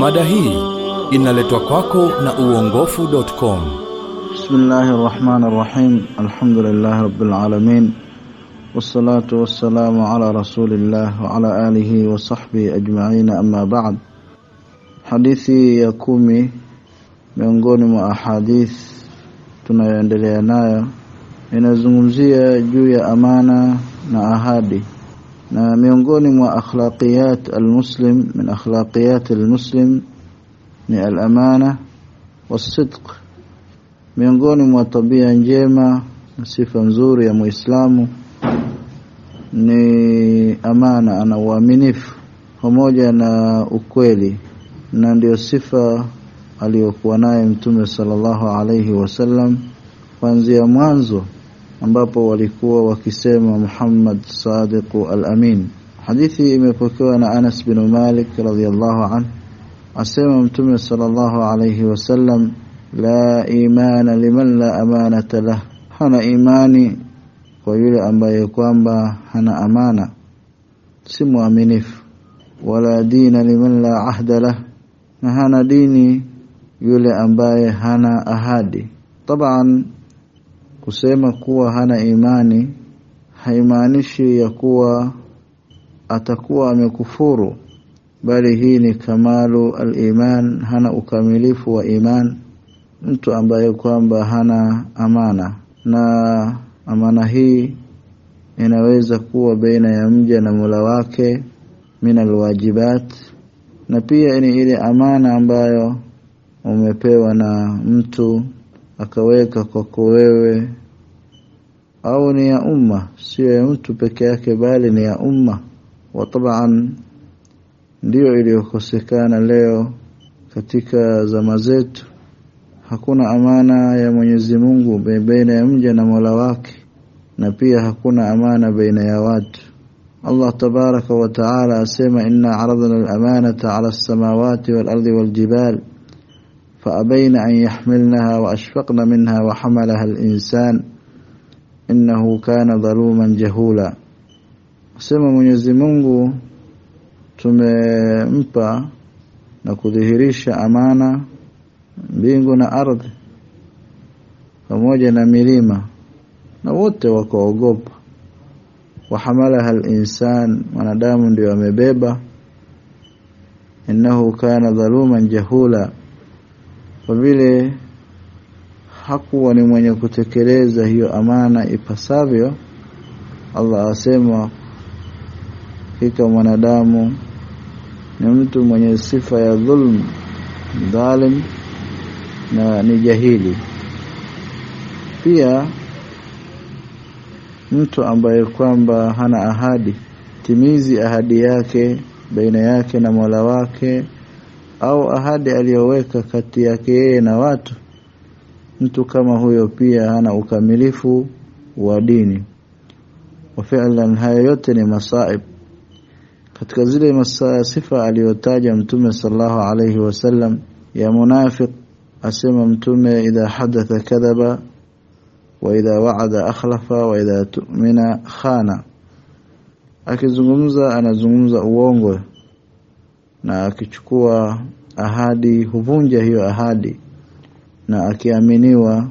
Mada hii inaletwa kwako na uongofu.com. bismillahi Rahmanir Rahim. Alhamdulillahi Rabbil Alamin. Wassalatu wassalamu ala Rasulillah wa ala alihi wa sahbihi ajma'in, amma ba'd. Hadithi ya kumi miongoni mwa ahadith tunayoendelea nayo inazungumzia juu ya amana na ahadi na miongoni mwa akhlaqiyat almuslim min akhlaqiyat almuslim ni alamana wasidq miongoni mwa tabia njema na sifa nzuri ya muislamu ni amana ana uaminifu pamoja na ukweli na ndiyo sifa aliyokuwa naye mtume sallallahu alayhi wasallam kuanzia mwanzo ambapo walikuwa wakisema Muhammad Sadiq al-Amin hadithi imepokewa na Anas bin Malik radhiyallahu anhu asema mtume sallallahu alayhi wasallam la imana liman la amanata lah hana imani kwa yule ambaye kwamba hana amana si muaminifu wala dina liman la ahda lah na hana dini yule ambaye hana ahadi taban kusema kuwa hana imani haimaanishi ya kuwa atakuwa amekufuru bali hii ni kamalu aliman hana ukamilifu wa iman mtu ambaye kwamba hana amana. Na amana hii inaweza kuwa baina ya mja na mula wake min alwajibat na pia ni ile amana ambayo umepewa na mtu akaweka kwako wewe mtu peke yake bali ni ya umma wa taban ndiyo iliyokosekana leo katika zama zetu hakuna amana ya Mwenyezi Mungu baina ya mja na Mola wake na pia hakuna amana baina ya watu Allah tabaraka wa taala asema inna aradna al-amanata 'ala as-samawati wal-ardi wal-jibal فأبين أن يحملنها وأشفقن منها وحملها الإنسان innahu kana dhaluman jahula. Sema Mwenyezi Mungu tumempa na kudhihirisha amana mbingu na ardhi pamoja na milima na wote wakaogopa. Wahamalaha al-insan wanadamu ndio amebeba. Innahu kana dhaluman jahula. Kwa vile hakuwa ni mwenye kutekeleza hiyo amana ipasavyo. Allah asema hika mwanadamu ni mtu mwenye sifa ya dhulm dhalim na ni jahili. Pia mtu ambaye kwamba hana ahadi timizi ahadi yake baina yake na Mola wake au ahadi aliyoweka kati yake yeye na watu mtu kama huyo pia hana ukamilifu wa dini. Wa fi'lan haya yote ni masaib. Katika zile masaa sifa aliyotaja mtume sallallahu alayhi wasallam ya munafiq asema mtume idha hadatha kadhaba wa idha wa'ada akhlafa wa idha tu'mina khana. Akizungumza anazungumza uongo na akichukua ahadi huvunja hiyo ahadi na akiaminiwa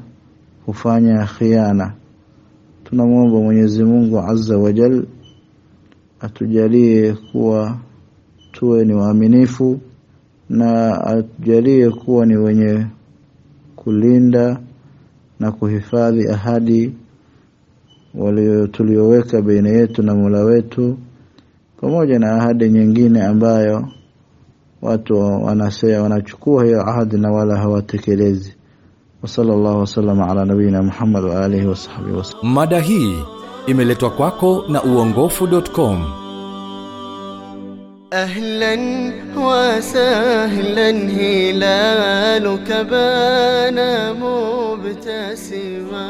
hufanya khiana. Tunamwomba Mwenyezi Mungu Azza wa Jal atujalie kuwa tuwe ni waaminifu na atujalie kuwa ni wenye kulinda na kuhifadhi ahadi walio tulioweka baina yetu na Mola wetu pamoja na ahadi nyingine ambayo watu wanasema wanachukua hiyo ahadi na wala hawatekelezi Wasala llahu wasalama ala nabiyina Muhammad wa alihi wasahbihi wasallam. Mada hii imeletwa kwako na uongofu.com. أهلا وسهلا هلالك بان مبتسما